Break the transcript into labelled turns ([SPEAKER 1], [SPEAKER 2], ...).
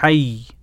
[SPEAKER 1] Hei!